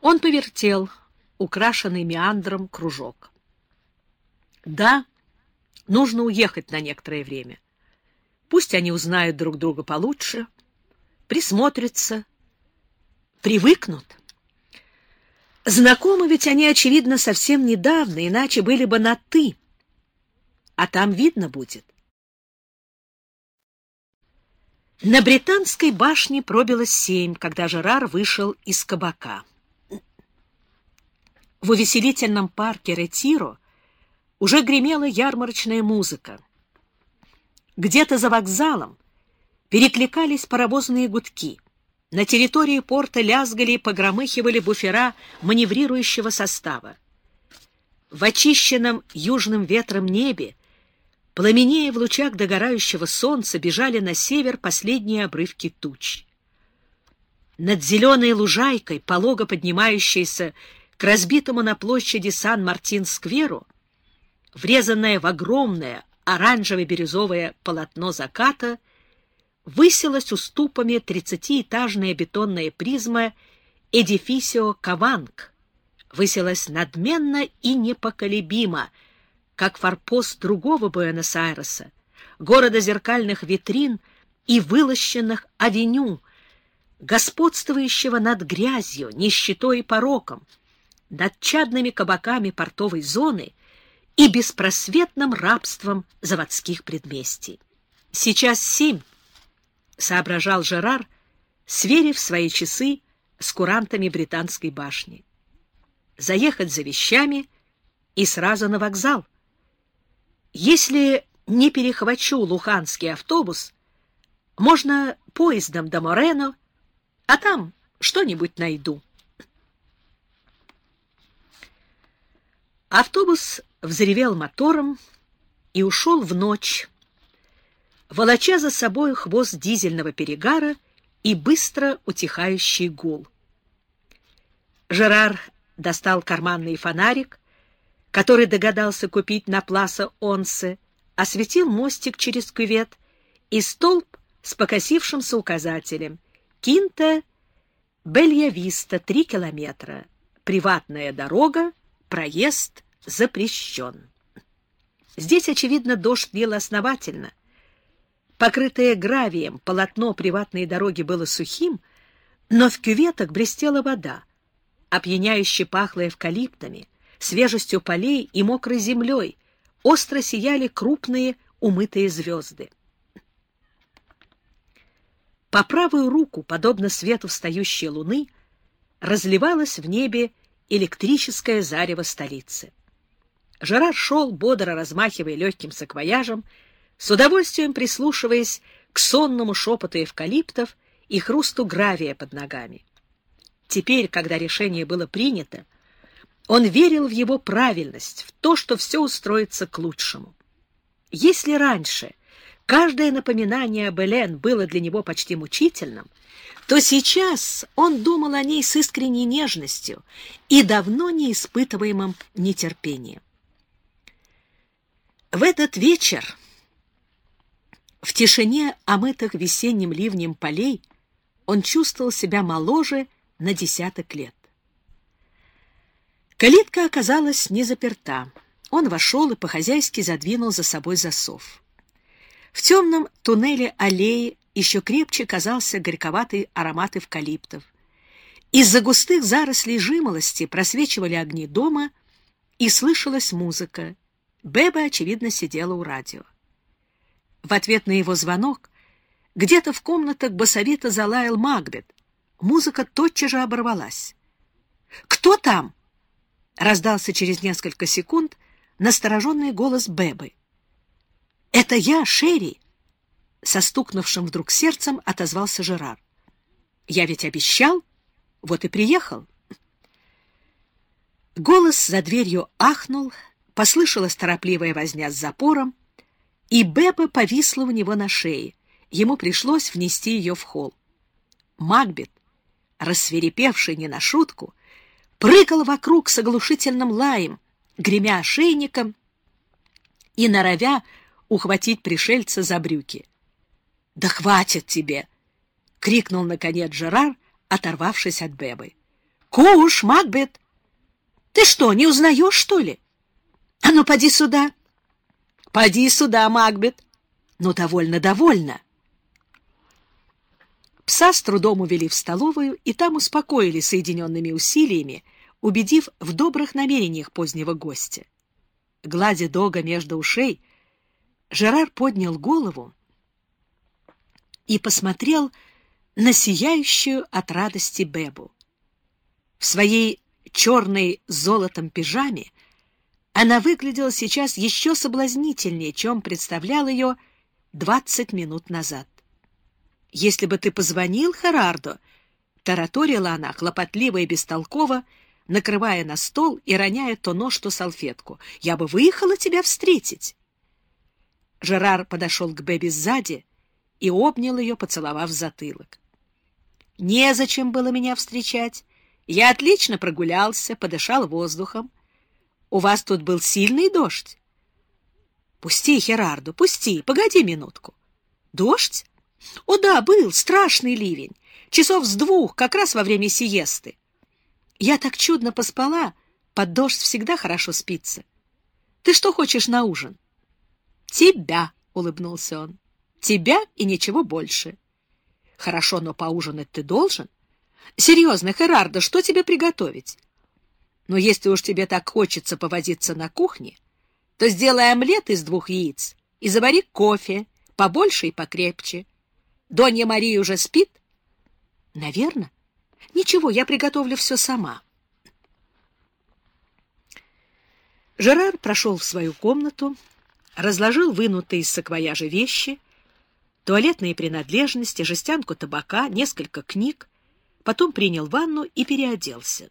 Он повертел украшенный меандром кружок. Да, нужно уехать на некоторое время. Пусть они узнают друг друга получше, присмотрятся, привыкнут. Знакомы ведь они, очевидно, совсем недавно, иначе были бы на «ты». А там видно будет. На британской башне пробило семь, когда Жерар вышел из кабака. В увеселительном парке Ретиро уже гремела ярмарочная музыка. Где-то за вокзалом перекликались паровозные гудки. На территории порта лязгали и погромыхивали буфера маневрирующего состава. В очищенном южным ветром небе, пламенея в лучах догорающего солнца, бежали на север последние обрывки туч. Над зеленой лужайкой, полого поднимающейся к разбитому на площади Сан-Мартин-скверу, врезанное в огромное оранжево-бирюзовое полотно заката, высилась уступами тридцатиэтажная бетонная призма «Эдифисио Каванг», высилась надменно и непоколебимо, как форпост другого Буэнос-Айреса, города зеркальных витрин и вылощенных авеню, господствующего над грязью, нищетой и пороком, над чадными кабаками портовой зоны и беспросветным рабством заводских предместий. Сейчас семь, — соображал Жерар, сверив свои часы с курантами британской башни. Заехать за вещами и сразу на вокзал. Если не перехвачу луханский автобус, можно поездом до Морено, а там что-нибудь найду. Автобус взревел мотором и ушел в ночь, волоча за собой хвост дизельного перегара и быстро утихающий гул. Жерар достал карманный фонарик, который догадался купить на Пласа Онсе, осветил мостик через кювет и столб с покосившимся указателем «Кинта Бельявиста, три километра, приватная дорога, проезд запрещен. Здесь, очевидно, дождь лил основательно. Покрытое гравием полотно приватной дороги было сухим, но в кюветах блестела вода, опьяняюще пахло эвкалиптами, свежестью полей и мокрой землей, остро сияли крупные умытые звезды. По правую руку, подобно свету встающей луны, разливалась в небе электрическое зарево столицы. Жерар шел, бодро размахивая легким саквояжем, с удовольствием прислушиваясь к сонному шепоту эвкалиптов и хрусту гравия под ногами. Теперь, когда решение было принято, он верил в его правильность, в то, что все устроится к лучшему. Если раньше каждое напоминание об Элен было для него почти мучительным, то сейчас он думал о ней с искренней нежностью и давно неиспытываемым нетерпением. В этот вечер, в тишине омытых весенним ливнем полей, он чувствовал себя моложе на десяток лет. Калитка оказалась не заперта. Он вошел и по-хозяйски задвинул за собой засов. В темном туннеле аллеи еще крепче казался горьковатый аромат эвкалиптов. Из-за густых зарослей жимолости просвечивали огни дома, и слышалась музыка. Беба, очевидно, сидела у радио. В ответ на его звонок где-то в комнатах басовито залаял Магбет. Музыка тотчас же оборвалась. «Кто там?» — раздался через несколько секунд настороженный голос Бебы. «Это я, Шерри!» Со стукнувшим вдруг сердцем отозвался Жерар. «Я ведь обещал, вот и приехал». Голос за дверью ахнул, послышалась торопливая возня с запором, и Беба повисла у него на шее. Ему пришлось внести ее в холл. Макбет, рассверепевший не на шутку, прыгал вокруг с оглушительным лаем, гремя ошейником и норовя ухватить пришельца за брюки. — Да хватит тебе! — крикнул, наконец, Жерар, оторвавшись от Бебы. Куш, Макбет! Ты что, не узнаешь, что ли? А ну, поди сюда. Поди сюда, Макбет. Ну, довольно, довольно. Пса с трудом увели в столовую, и там успокоили соединенными усилиями, убедив в добрых намерениях позднего гостя. Гладя дога между ушей, Жерар поднял голову и посмотрел на сияющую от радости Бебу. В своей черной золотом пижаме она выглядела сейчас еще соблазнительнее, чем представлял ее двадцать минут назад. «Если бы ты позвонил Херардо», — тараторила она, хлопотливо и бестолково, накрывая на стол и роняя то нож, то салфетку, — «я бы выехала тебя встретить». Жерар подошел к Бэби сзади и обнял ее, поцеловав затылок. «Незачем было меня встречать. Я отлично прогулялся, подышал воздухом. У вас тут был сильный дождь? Пусти, Херарду, пусти, погоди минутку. Дождь? О да, был страшный ливень. Часов с двух, как раз во время сиесты. Я так чудно поспала, под дождь всегда хорошо спится. Ты что хочешь на ужин? Тебя, — улыбнулся он. Тебя и ничего больше. Хорошо, но поужинать ты должен. Серьезно, Херардо, что тебе приготовить? Но если уж тебе так хочется повозиться на кухне, то сделай омлет из двух яиц и завари кофе, побольше и покрепче. Донья Мария уже спит? Наверно. Ничего, я приготовлю все сама. Жерар прошел в свою комнату, разложил вынутые из саквояжа вещи, туалетные принадлежности, жестянку табака, несколько книг, потом принял ванну и переоделся.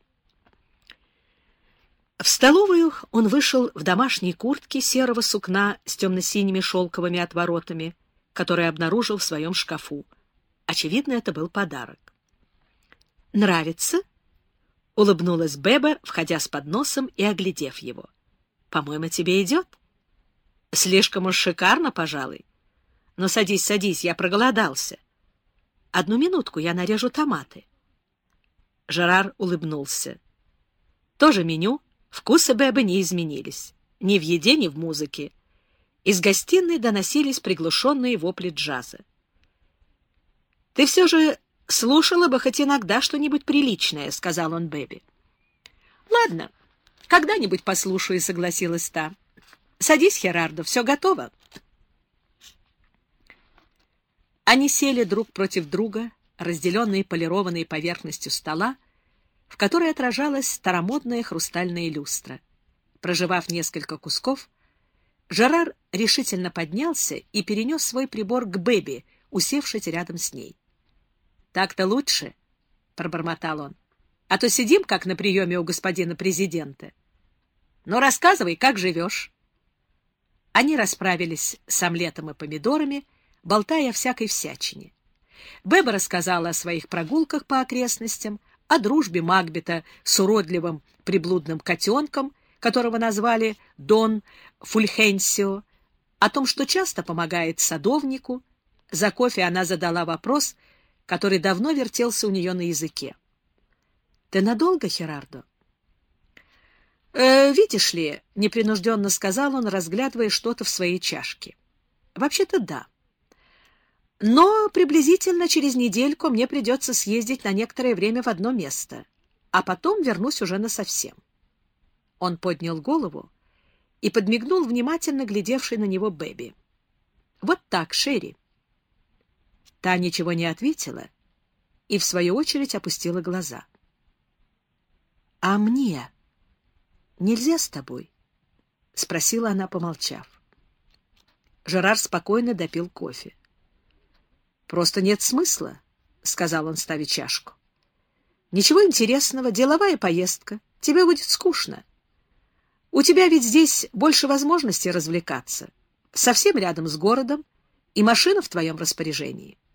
В столовую он вышел в домашней куртке серого сукна с темно-синими шелковыми отворотами, который обнаружил в своем шкафу. Очевидно, это был подарок. «Нравится?» — улыбнулась Беба, входя с подносом и оглядев его. «По-моему, тебе идет?» «Слишком уж шикарно, пожалуй. Но садись, садись, я проголодался. Одну минутку, я нарежу томаты». Жерар улыбнулся. «Тоже меню?» Вкусы Бэба не изменились. Ни в еде, ни в музыке. Из гостиной доносились приглушенные вопли джаза. — Ты все же слушала бы хоть иногда что-нибудь приличное, — сказал он Бэби. — Ладно, когда-нибудь послушаю, — согласилась та. — Садись, Херардо, все готово. Они сели друг против друга, разделенные полированной поверхностью стола, в которой отражалась старомодная хрустальная люстра. Проживав несколько кусков, Жерар решительно поднялся и перенес свой прибор к Бэби, усевшись рядом с ней. — Так-то лучше, — пробормотал он, — а то сидим, как на приеме у господина президента. Ну, рассказывай, как живешь. Они расправились с омлетом и помидорами, болтая о всякой всячине. Беба рассказала о своих прогулках по окрестностям, о дружбе Макбета с уродливым приблудным котенком, которого назвали Дон Фульхенсио, о том, что часто помогает садовнику. За кофе она задала вопрос, который давно вертелся у нее на языке. — Ты надолго, Херардо? «Э, — Видишь ли, — непринужденно сказал он, разглядывая что-то в своей чашке. — Вообще-то да. — но приблизительно через недельку мне придется съездить на некоторое время в одно место, а потом вернусь уже насовсем. Он поднял голову и подмигнул внимательно глядевшей на него Бэби. «Вот так, Шерри». Та ничего не ответила и, в свою очередь, опустила глаза. «А мне нельзя с тобой?» — спросила она, помолчав. Жерар спокойно допил кофе. Просто нет смысла, — сказал он, ставя чашку. — Ничего интересного, деловая поездка. Тебе будет скучно. У тебя ведь здесь больше возможностей развлекаться. Совсем рядом с городом, и машина в твоем распоряжении. —